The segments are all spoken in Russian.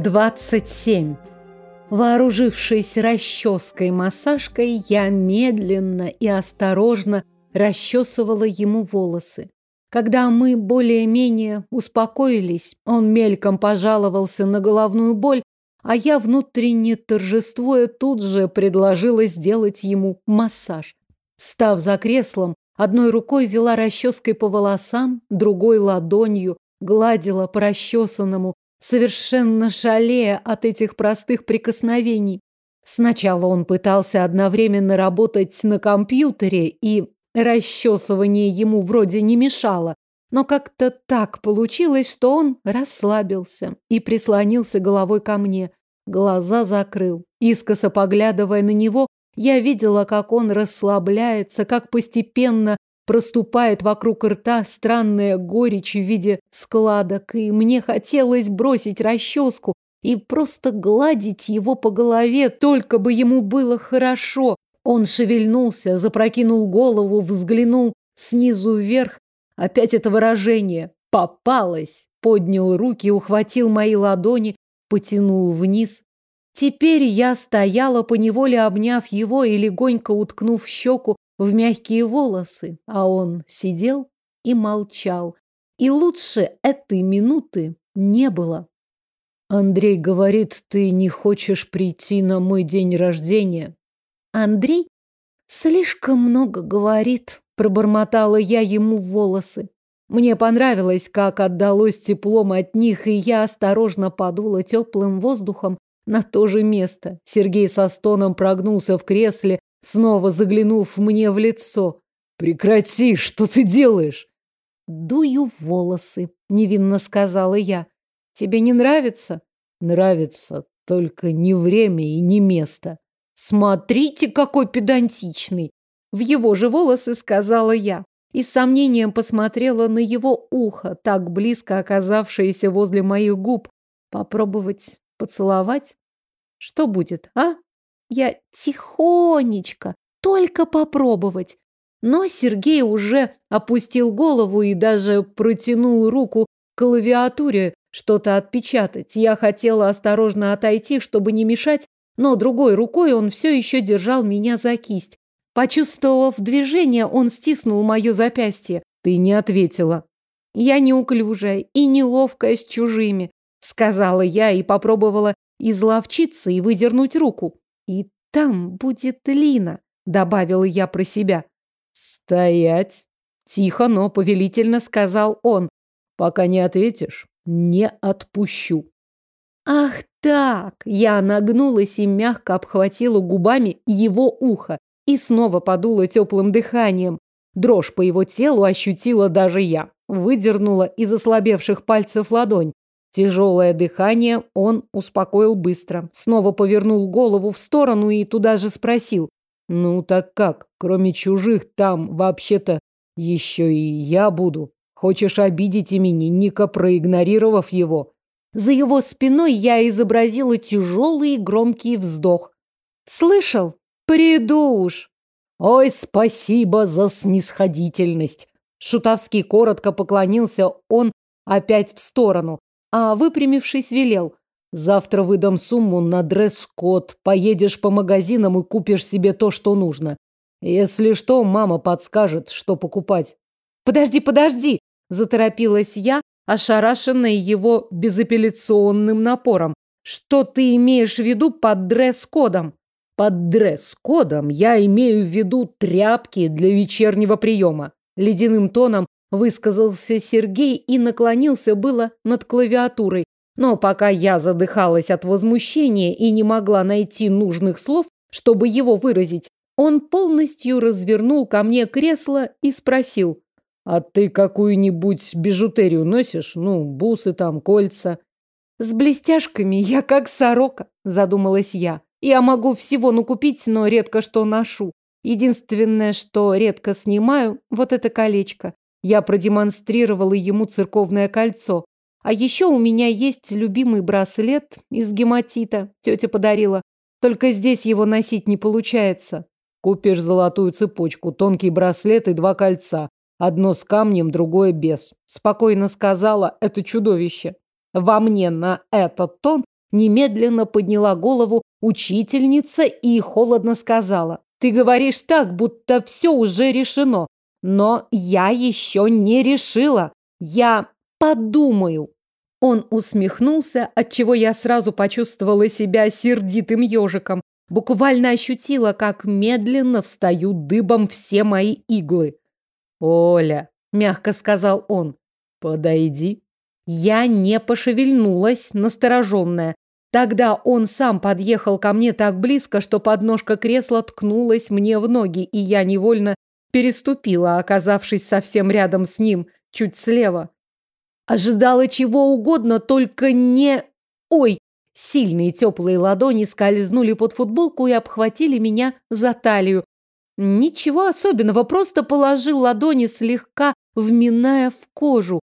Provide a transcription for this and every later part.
27. Вооружившись расческой-массажкой, я медленно и осторожно расчесывала ему волосы. Когда мы более-менее успокоились, он мельком пожаловался на головную боль, а я, внутренне торжествуя, тут же предложила сделать ему массаж. Став за креслом, одной рукой вела расческой по волосам, другой ладонью гладила по расчесанному, совершенно шалея от этих простых прикосновений. Сначала он пытался одновременно работать на компьютере, и расчесывание ему вроде не мешало, но как-то так получилось, что он расслабился и прислонился головой ко мне. Глаза закрыл. Искоса поглядывая на него, я видела, как он расслабляется, как постепенно Проступает вокруг рта странная горечь в виде складок, и мне хотелось бросить расческу и просто гладить его по голове, только бы ему было хорошо. Он шевельнулся, запрокинул голову, взглянул снизу вверх. Опять это выражение «попалось». Поднял руки, ухватил мои ладони, потянул вниз. Теперь я стояла, поневоле обняв его и легонько уткнув щеку в мягкие волосы, а он сидел и молчал. И лучше этой минуты не было. Андрей говорит, ты не хочешь прийти на мой день рождения. Андрей слишком много говорит, пробормотала я ему в волосы. Мне понравилось, как отдалось теплом от них, и я осторожно подула теплым воздухом на то же место. Сергей со стоном прогнулся в кресле, снова заглянув мне в лицо. «Прекрати, что ты делаешь?» «Дую волосы», — невинно сказала я. «Тебе не нравится?» «Нравится, только не время и не место». «Смотрите, какой педантичный!» В его же волосы сказала я и с сомнением посмотрела на его ухо, так близко оказавшееся возле моих губ. Попробовать поцеловать? Что будет, а? Я тихонечко, только попробовать. Но Сергей уже опустил голову и даже протянул руку к клавиатуре что-то отпечатать. Я хотела осторожно отойти, чтобы не мешать, но другой рукой он все еще держал меня за кисть. Почувствовав движение, он стиснул мое запястье. Ты не ответила. Я неуклюжая и неловкая с чужими, сказала я и попробовала изловчиться и выдернуть руку. И там будет Лина, добавила я про себя. Стоять! Тихо, но повелительно сказал он. Пока не ответишь, не отпущу. Ах так! Я нагнулась и мягко обхватила губами его ухо и снова подула теплым дыханием. Дрожь по его телу ощутила даже я. Выдернула из ослабевших пальцев ладонь. Тяжелое дыхание он успокоил быстро. Снова повернул голову в сторону и туда же спросил. «Ну так как? Кроме чужих, там вообще-то еще и я буду. Хочешь обидеть именинника, проигнорировав его?» За его спиной я изобразила тяжелый и громкий вздох. «Слышал? Приду уж!» «Ой, спасибо за снисходительность!» Шутовский коротко поклонился он опять в сторону а, выпрямившись, велел. Завтра выдам сумму на дресс-код, поедешь по магазинам и купишь себе то, что нужно. Если что, мама подскажет, что покупать. Подожди, подожди, заторопилась я, ошарашенная его безапелляционным напором. Что ты имеешь в виду под дресс-кодом? Под дресс-кодом я имею в виду тряпки для вечернего приема. Ледяным тоном Высказался Сергей и наклонился было над клавиатурой. Но пока я задыхалась от возмущения и не могла найти нужных слов, чтобы его выразить, он полностью развернул ко мне кресло и спросил. «А ты какую-нибудь бижутерию носишь? Ну, бусы там, кольца?» «С блестяшками я как сорока», – задумалась я. «Я могу всего накупить, но редко что ношу. Единственное, что редко снимаю, вот это колечко. Я продемонстрировала ему церковное кольцо. А еще у меня есть любимый браслет из гематита. Тетя подарила. Только здесь его носить не получается. Купишь золотую цепочку, тонкий браслет и два кольца. Одно с камнем, другое без. Спокойно сказала это чудовище. Во мне на этот тон немедленно подняла голову учительница и холодно сказала. Ты говоришь так, будто все уже решено. Но я еще не решила. Я подумаю. Он усмехнулся, отчего я сразу почувствовала себя сердитым ежиком. Буквально ощутила, как медленно встают дыбом все мои иглы. «Оля», — мягко сказал он, — «подойди». Я не пошевельнулась, настороженная. Тогда он сам подъехал ко мне так близко, что подножка кресла ткнулась мне в ноги, и я невольно переступила, оказавшись совсем рядом с ним, чуть слева. Ожидала чего угодно, только не... Ой! Сильные теплые ладони скользнули под футболку и обхватили меня за талию. Ничего особенного, просто положил ладони слегка, вминая в кожу.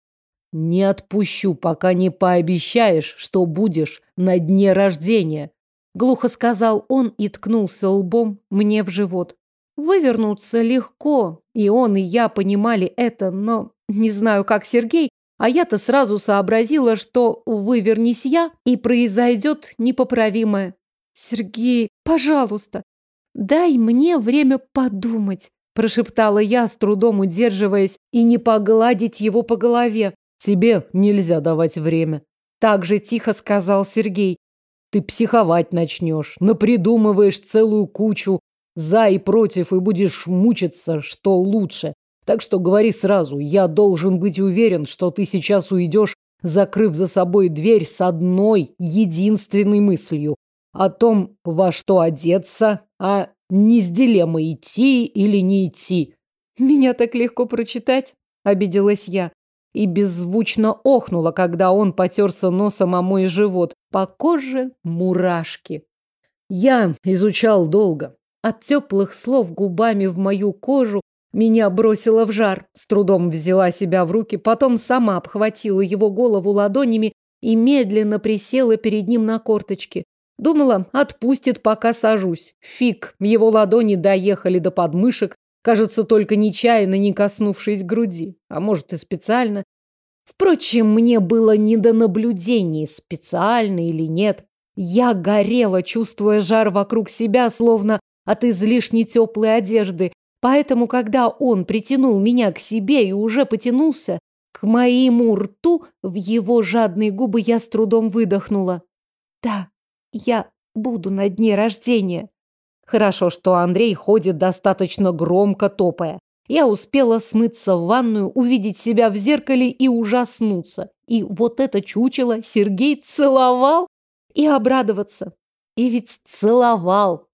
Не отпущу, пока не пообещаешь, что будешь на дне рождения. Глухо сказал он и ткнулся лбом мне в живот. Вывернуться легко, и он, и я понимали это, но не знаю, как Сергей, а я-то сразу сообразила, что вывернись я, и произойдет непоправимое. Сергей, пожалуйста, дай мне время подумать, прошептала я, с трудом удерживаясь и не погладить его по голове. Тебе нельзя давать время. Так же тихо сказал Сергей. Ты психовать начнешь, напридумываешь целую кучу за и против и будешь мучиться, что лучше. Так что говори сразу, я должен быть уверен, что ты сейчас уйдешь, закрыв за собой дверь с одной единственной мыслью о том, во что одеться, а не с дилеммой идти или не идти. Меня так легко прочитать, обиделась я и беззвучно охнула, когда он потерся носом о мой живот. По коже мурашки. Я изучал долго. От теплых слов губами в мою кожу меня бросило в жар. С трудом взяла себя в руки, потом сама обхватила его голову ладонями и медленно присела перед ним на корточки. Думала, отпустит, пока сажусь. Фиг, его ладони доехали до подмышек, кажется, только нечаянно не коснувшись груди. А может и специально. Впрочем, мне было не до наблюдений, специально или нет. Я горела, чувствуя жар вокруг себя, словно от излишне теплой одежды, Поэтому, когда он притянул меня к себе и уже потянулся к моему рту, в его жадные губы я с трудом выдохнула. Да, я буду на дне рождения. Хорошо, что Андрей ходит достаточно громко топая. Я успела смыться в ванную, увидеть себя в зеркале и ужаснуться. И вот это чучело Сергей целовал и обрадоваться. И ведь целовал.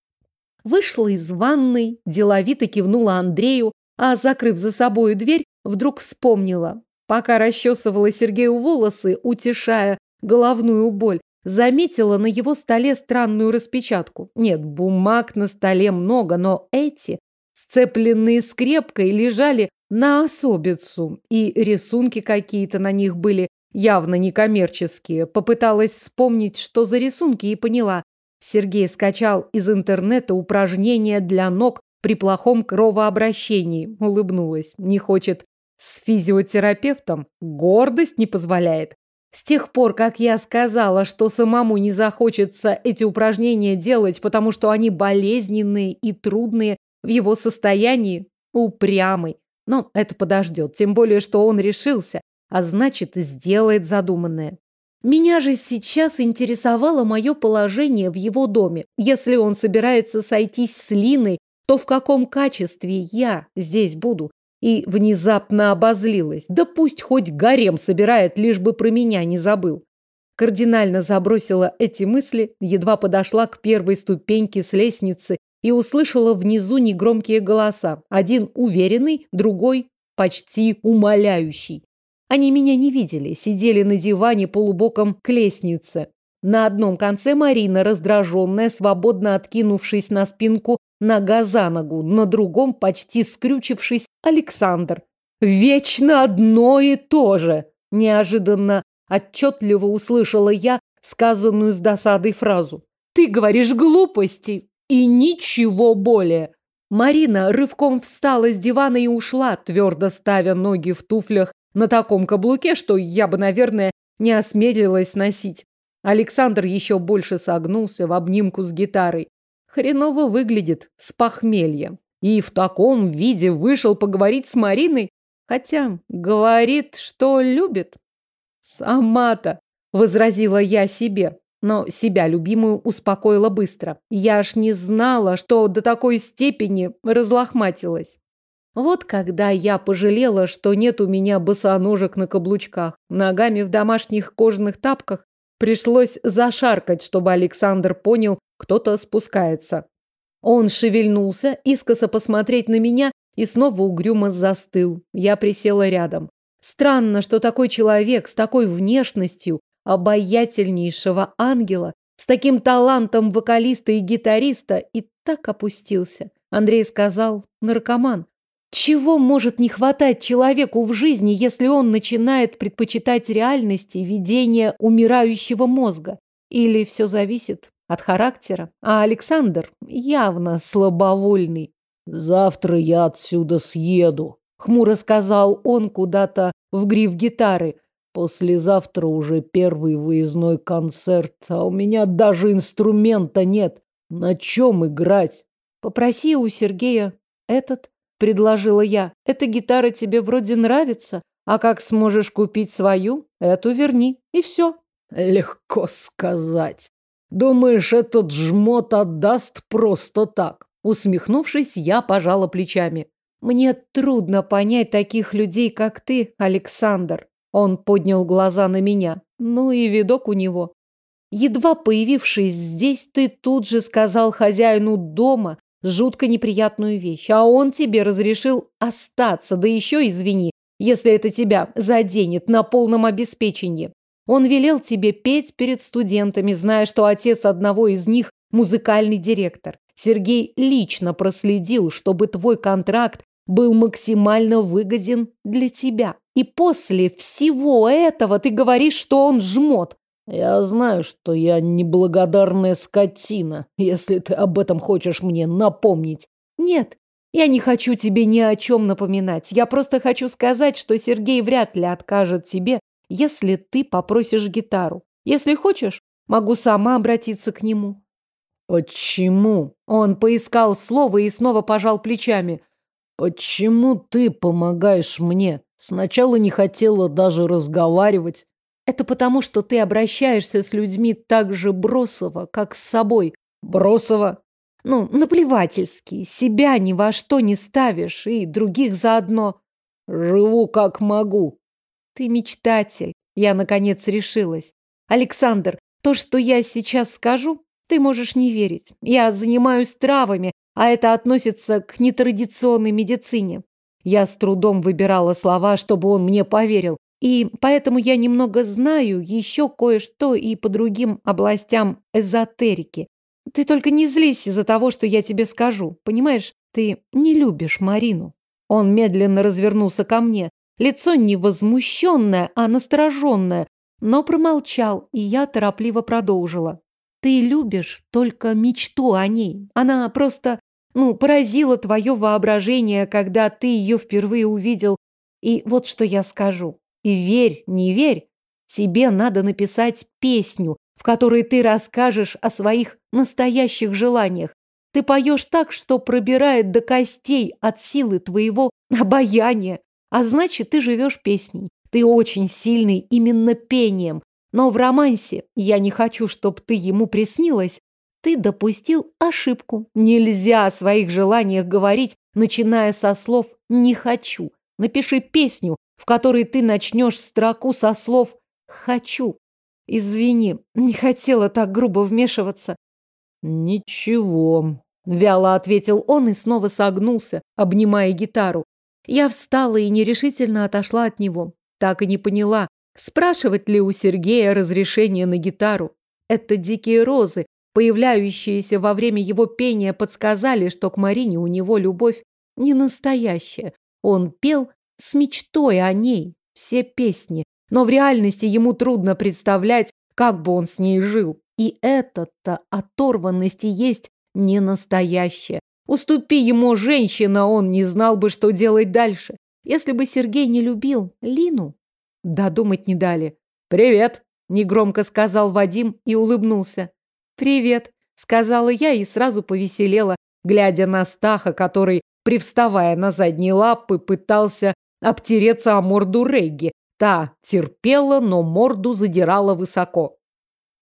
Вышла из ванной, деловито кивнула Андрею, а, закрыв за собою дверь, вдруг вспомнила. Пока расчесывала Сергею волосы, утешая головную боль, заметила на его столе странную распечатку. Нет, бумаг на столе много, но эти, сцепленные скрепкой, лежали на особицу, и рисунки какие-то на них были явно некоммерческие. Попыталась вспомнить, что за рисунки, и поняла. Сергей скачал из интернета упражнения для ног при плохом кровообращении. Улыбнулась. Не хочет с физиотерапевтом? Гордость не позволяет. С тех пор, как я сказала, что самому не захочется эти упражнения делать, потому что они болезненные и трудные в его состоянии, упрямый. Но это подождет, тем более, что он решился, а значит, сделает задуманное. Меня же сейчас интересовало мое положение в его доме. Если он собирается сойтись с Линой, то в каком качестве я здесь буду? И внезапно обозлилась. Да пусть хоть гарем собирает, лишь бы про меня не забыл. Кардинально забросила эти мысли, едва подошла к первой ступеньке с лестницы и услышала внизу негромкие голоса. Один уверенный, другой почти умоляющий. Они меня не видели, сидели на диване полубоком к лестнице. На одном конце Марина, раздраженная, свободно откинувшись на спинку, нога за ногу, на другом, почти скрючившись, Александр. «Вечно одно и то же!» Неожиданно отчетливо услышала я сказанную с досадой фразу. «Ты говоришь глупости и ничего более!» Марина рывком встала с дивана и ушла, твердо ставя ноги в туфлях на таком каблуке, что я бы, наверное, не осмелилась носить. Александр еще больше согнулся в обнимку с гитарой. Хреново выглядит с похмелья. И в таком виде вышел поговорить с Мариной, хотя говорит, что любит. Сама-то, возразила я себе, но себя любимую успокоила быстро. Я ж не знала, что до такой степени разлохматилась. Вот когда я пожалела, что нет у меня босоножек на каблучках, ногами в домашних кожаных тапках, пришлось зашаркать, чтобы Александр понял, кто-то спускается. Он шевельнулся, искоса посмотреть на меня и снова угрюмо застыл. Я присела рядом. Странно, что такой человек с такой внешностью обаятельнейшего ангела, с таким талантом вокалиста и гитариста и так опустился. Андрей сказал, наркоман. Чего может не хватать человеку в жизни, если он начинает предпочитать реальности видения умирающего мозга? Или все зависит от характера? А Александр явно слабовольный. «Завтра я отсюда съеду», — хмуро сказал он куда-то в гриф гитары. «Послезавтра уже первый выездной концерт, а у меня даже инструмента нет. На чем играть?» «Попроси у Сергея этот», — предложила я. «Эта гитара тебе вроде нравится, а как сможешь купить свою, эту верни, и все». «Легко сказать. Думаешь, этот жмот отдаст просто так?» Усмехнувшись, я пожала плечами. Мне трудно понять таких людей, как ты, Александр. Он поднял глаза на меня. Ну и видок у него. Едва появившись здесь, ты тут же сказал хозяину дома жутко неприятную вещь, а он тебе разрешил остаться, да еще, извини, если это тебя заденет на полном обеспечении. Он велел тебе петь перед студентами, зная, что отец одного из них музыкальный директор. Сергей лично проследил, чтобы твой контракт был максимально выгоден для тебя. И после всего этого ты говоришь, что он жмот. Я знаю, что я неблагодарная скотина, если ты об этом хочешь мне напомнить. Нет, я не хочу тебе ни о чем напоминать. Я просто хочу сказать, что Сергей вряд ли откажет тебе, если ты попросишь гитару. Если хочешь, могу сама обратиться к нему. Почему? Он поискал слово и снова пожал плечами. Почему ты помогаешь мне? Сначала не хотела даже разговаривать. Это потому, что ты обращаешься с людьми так же бросово, как с собой. Бросово? Ну, наплевательски. Себя ни во что не ставишь, и других заодно. Живу как могу. Ты мечтатель. Я, наконец, решилась. Александр, то, что я сейчас скажу, ты можешь не верить. Я занимаюсь травами, а это относится к нетрадиционной медицине. Я с трудом выбирала слова, чтобы он мне поверил. И поэтому я немного знаю еще кое-что и по другим областям эзотерики. Ты только не злись из-за того, что я тебе скажу. Понимаешь, ты не любишь Марину. Он медленно развернулся ко мне. Лицо не возмущенное, а настороженное, но промолчал, и я торопливо продолжила. Ты любишь только мечту о ней. Она просто, ну, поразила твое воображение, когда ты ее впервые увидел. И вот что я скажу. И верь, не верь, тебе надо написать песню, в которой ты расскажешь о своих настоящих желаниях. Ты поешь так, что пробирает до костей от силы твоего обаяния. А значит, ты живешь песней. Ты очень сильный именно пением, но в романсе «Я не хочу, чтоб ты ему приснилась» ты допустил ошибку. Нельзя о своих желаниях говорить, начиная со слов «не хочу». Напиши песню, в которой ты начнешь строку со слов «хочу». Извини, не хотела так грубо вмешиваться. Ничего, вяло ответил он и снова согнулся, обнимая гитару. Я встала и нерешительно отошла от него. Так и не поняла, Спрашивать ли у Сергея разрешение на гитару? Это дикие розы, появляющиеся во время его пения, подсказали, что к Марине у него любовь не настоящая. Он пел с мечтой о ней все песни, но в реальности ему трудно представлять, как бы он с ней жил. И эта-то оторванность и есть не настоящая. Уступи ему женщина, он не знал бы, что делать дальше. Если бы Сергей не любил Лину, Додумать не дали. «Привет!» негромко сказал Вадим и улыбнулся. Привет, сказала я и сразу повеселела, глядя на Стаха, который, привставая на задние лапы, пытался обтереться о морду Регги. Та терпела, но морду задирала высоко.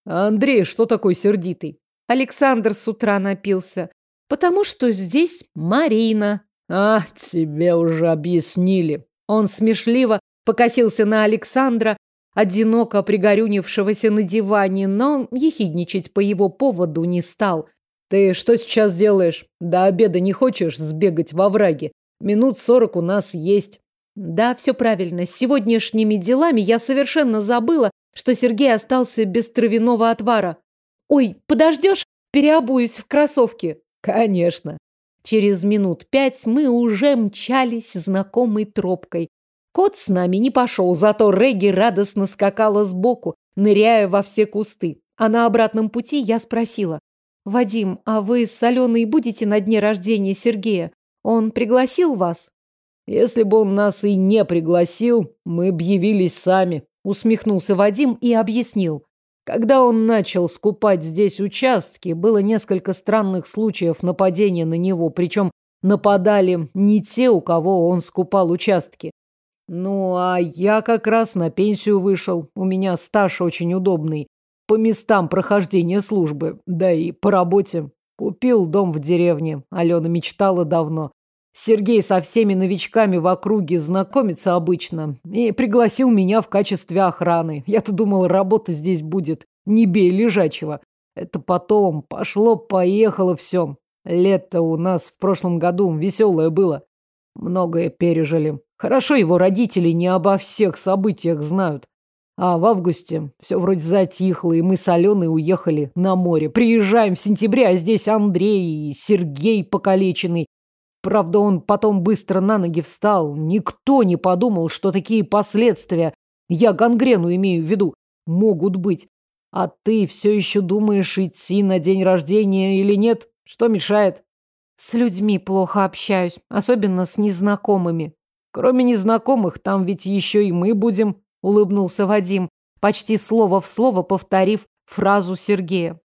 Андрей, что такой сердитый? Александр с утра напился. Потому что здесь Марина. А, тебе уже объяснили. Он смешливо покосился на Александра, одиноко пригорюнившегося на диване, но ехидничать по его поводу не стал. Ты что сейчас делаешь? До обеда не хочешь сбегать во враге? Минут сорок у нас есть. Да, все правильно. С сегодняшними делами я совершенно забыла, что Сергей остался без травяного отвара. Ой, подождешь? Переобуюсь в кроссовки. Конечно. Через минут пять мы уже мчались знакомой тропкой. Кот с нами не пошел, зато Регги радостно скакала сбоку, ныряя во все кусты. А на обратном пути я спросила. «Вадим, а вы с Аленой будете на дне рождения Сергея? Он пригласил вас?» Если бы он нас и не пригласил, мы б явились сами, усмехнулся Вадим и объяснил. Когда он начал скупать здесь участки, было несколько странных случаев нападения на него, причем нападали не те, у кого он скупал участки. Ну, а я как раз на пенсию вышел. У меня стаж очень удобный. По местам прохождения службы, да и по работе. Купил дом в деревне. Алена мечтала давно. Сергей со всеми новичками в округе знакомится обычно и пригласил меня в качестве охраны. Я-то думал, работа здесь будет. Не бей лежачего. Это потом пошло-поехало все. Лето у нас в прошлом году веселое было. Многое пережили. Хорошо его родители не обо всех событиях знают. А в августе все вроде затихло, и мы с Аленой уехали на море. Приезжаем в сентябре, а здесь Андрей и Сергей покалеченный. Правда, он потом быстро на ноги встал. Никто не подумал, что такие последствия, я гангрену имею в виду, могут быть. А ты все еще думаешь, идти на день рождения или нет? Что мешает? С людьми плохо общаюсь, особенно с незнакомыми. Кроме незнакомых, там ведь еще и мы будем, улыбнулся Вадим, почти слово в слово повторив фразу Сергея.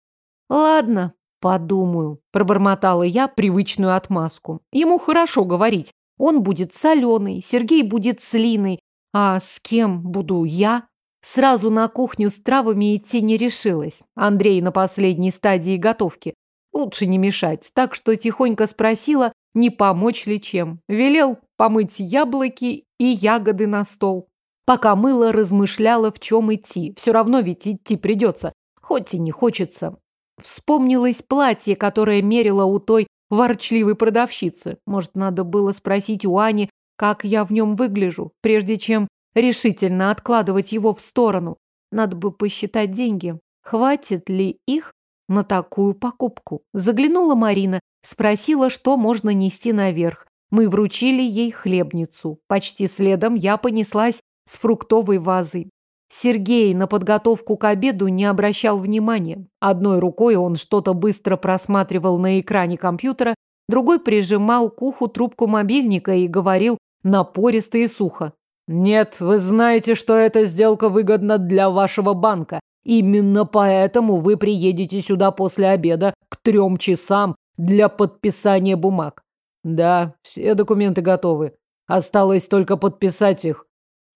Ладно, Подумаю, пробормотала я привычную отмазку. Ему хорошо говорить. Он будет соленый, Сергей будет с Линой. А с кем буду я? Сразу на кухню с травами идти не решилась. Андрей на последней стадии готовки. Лучше не мешать, так что тихонько спросила, не помочь ли чем. Велел помыть яблоки и ягоды на стол. Пока мыла, размышляла, в чем идти. Все равно ведь идти придется, хоть и не хочется. Вспомнилось платье, которое мерила у той ворчливой продавщицы. Может, надо было спросить у Ани, как я в нем выгляжу, прежде чем решительно откладывать его в сторону. Надо бы посчитать деньги. Хватит ли их на такую покупку? Заглянула Марина, спросила, что можно нести наверх. Мы вручили ей хлебницу. Почти следом я понеслась с фруктовой вазой. Сергей на подготовку к обеду не обращал внимания. Одной рукой он что-то быстро просматривал на экране компьютера, другой прижимал к уху трубку мобильника и говорил напористо и сухо. «Нет, вы знаете, что эта сделка выгодна для вашего банка. Именно поэтому вы приедете сюда после обеда к трем часам для подписания бумаг. Да, все документы готовы. Осталось только подписать их.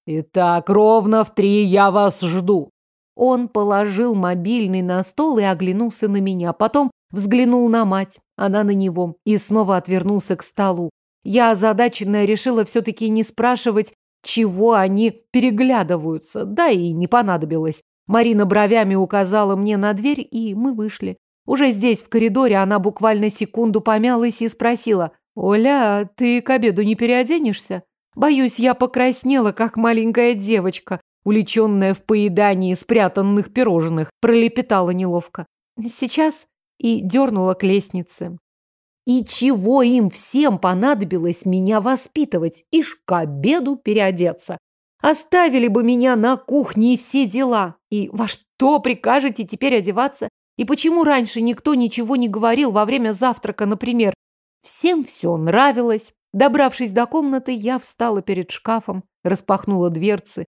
Итак, ровно в три я вас жду. Он положил мобильный на стол и оглянулся на меня, потом взглянул на мать, она на него, и снова отвернулся к столу. Я, озадаченная, решила все-таки не спрашивать, чего они переглядываются, да и не понадобилось. Марина бровями указала мне на дверь, и мы вышли. Уже здесь, в коридоре, она буквально секунду помялась и спросила, «Оля, ты к обеду не переоденешься?» Боюсь, я покраснела, как маленькая девочка, уличенная в поедании спрятанных пирожных, пролепетала неловко. Сейчас и дернула к лестнице. И чего им всем понадобилось меня воспитывать, ишь к обеду переодеться? Оставили бы меня на кухне и все дела. И во что прикажете теперь одеваться? И почему раньше никто ничего не говорил во время завтрака, например? Всем все нравилось, Добравшись до комнаты, я встала перед шкафом, распахнула дверцы.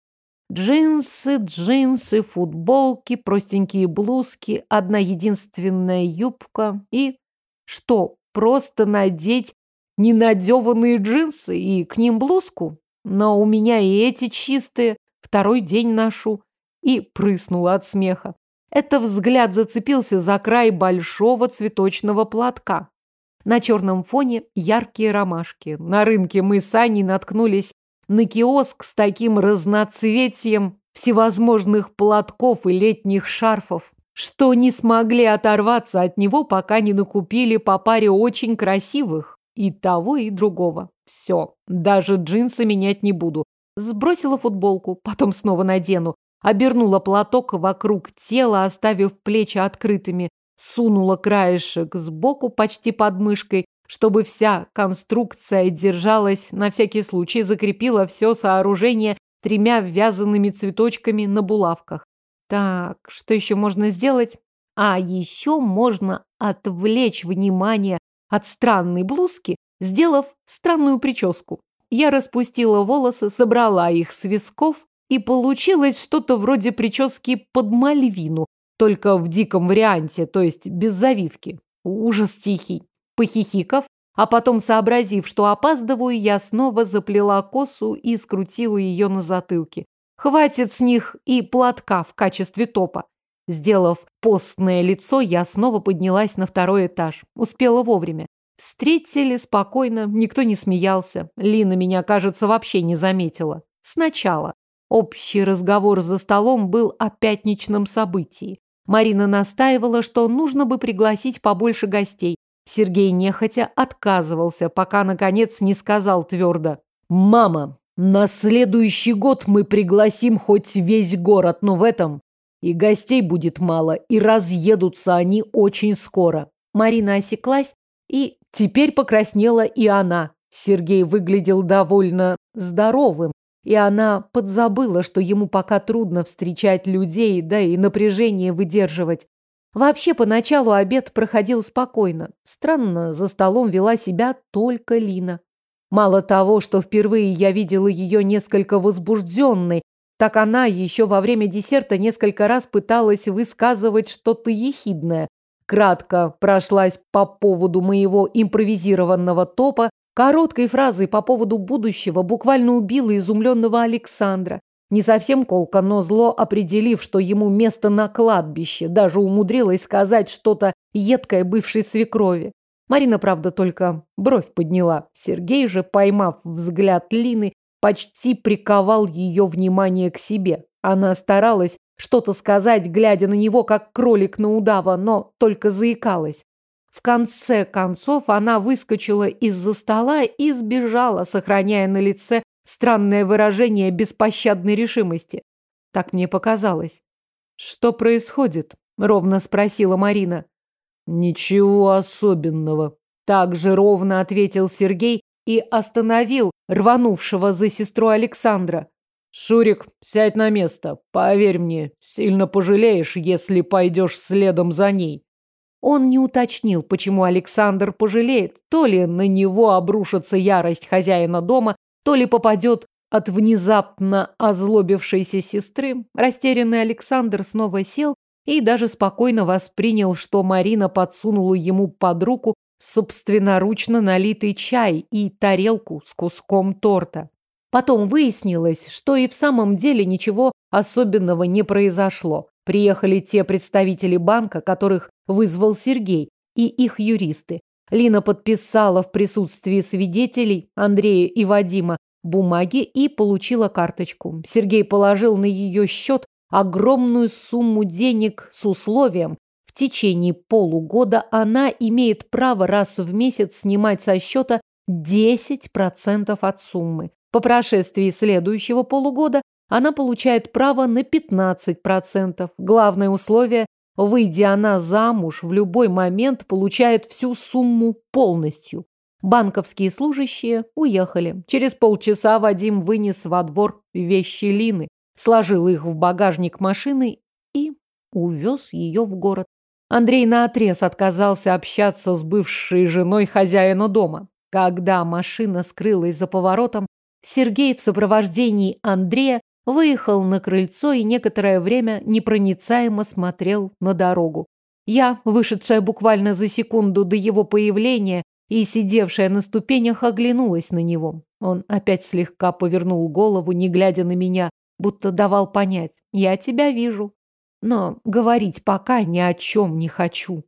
Джинсы, джинсы, футболки, простенькие блузки, одна единственная юбка и... Что, просто надеть ненадеванные джинсы и к ним блузку? Но у меня и эти чистые, второй день ношу. И прыснула от смеха. Это взгляд зацепился за край большого цветочного платка. На черном фоне яркие ромашки. На рынке мы с Аней наткнулись на киоск с таким разноцветием всевозможных платков и летних шарфов, что не смогли оторваться от него, пока не накупили по паре очень красивых и того, и другого. Все, даже джинсы менять не буду. Сбросила футболку, потом снова надену, обернула платок вокруг тела, оставив плечи открытыми, сунула краешек сбоку почти под мышкой чтобы вся конструкция держалась, на всякий случай закрепила все сооружение тремя вязаными цветочками на булавках. Так, что еще можно сделать? А еще можно отвлечь внимание от странной блузки, сделав странную прическу. Я распустила волосы, собрала их с висков, и получилось что-то вроде прически под мальвину, только в диком варианте, то есть без завивки. Ужас тихий. Похихиков, а потом, сообразив, что опаздываю, я снова заплела косу и скрутила ее на затылке. Хватит с них и платка в качестве топа. Сделав постное лицо, я снова поднялась на второй этаж. Успела вовремя. Встретили спокойно, никто не смеялся. Лина меня, кажется, вообще не заметила. Сначала. Общий разговор за столом был о пятничном событии. Марина настаивала, что нужно бы пригласить побольше гостей, Сергей нехотя отказывался, пока, наконец, не сказал твердо. «Мама, на следующий год мы пригласим хоть весь город, но в этом и гостей будет мало, и разъедутся они очень скоро». Марина осеклась, и теперь покраснела и она. Сергей выглядел довольно здоровым, и она подзабыла, что ему пока трудно встречать людей, да и напряжение выдерживать. Вообще, поначалу обед проходил спокойно. Странно, за столом вела себя только Лина. Мало того, что впервые я видела ее несколько возбужденной, так она еще во время десерта несколько раз пыталась высказывать что-то ехидное. Кратко прошлась по поводу моего импровизированного топа, короткой фразой по поводу будущего буквально убила изумленного Александра. Не совсем колко, но зло, определив, что ему место на кладбище, даже умудрилась сказать что-то едкое бывшей свекрови. Марина, правда, только бровь подняла. Сергей же, поймав взгляд Лины, почти приковал ее внимание к себе. Она старалась что-то сказать, глядя на него, как кролик на удава, но только заикалась. В конце концов она выскочила из-за стола и сбежала, сохраняя на лице Странное выражение беспощадной решимости. Так мне показалось. «Что происходит?» – ровно спросила Марина. «Ничего особенного», – так же ровно ответил Сергей и остановил рванувшего за сестру Александра. «Шурик, сядь на место. Поверь мне, сильно пожалеешь, если пойдешь следом за ней». Он не уточнил, почему Александр пожалеет. То ли на него обрушится ярость хозяина дома, то ли попадет от внезапно озлобившейся сестры. Растерянный Александр снова сел и даже спокойно воспринял, что Марина подсунула ему под руку собственноручно налитый чай и тарелку с куском торта. Потом выяснилось, что и в самом деле ничего особенного не произошло. Приехали те представители банка, которых вызвал Сергей, и их юристы. Лина подписала в присутствии свидетелей Андрея и Вадима бумаги и получила карточку. Сергей положил на ее счет огромную сумму денег с условием, в течение полугода она имеет право раз в месяц снимать со счета 10% от суммы. По прошествии следующего полугода она получает право на 15%. Главное условие Выйдя она замуж, в любой момент получает всю сумму полностью. Банковские служащие уехали. Через полчаса Вадим вынес во двор вещи Лины, сложил их в багажник машины и увез ее в город. Андрей наотрез отказался общаться с бывшей женой хозяина дома. Когда машина скрылась за поворотом, Сергей в сопровождении Андрея выехал на крыльцо и некоторое время непроницаемо смотрел на дорогу. Я, вышедшая буквально за секунду до его появления и сидевшая на ступенях, оглянулась на него. Он опять слегка повернул голову, не глядя на меня, будто давал понять «я тебя вижу». Но говорить пока ни о чем не хочу.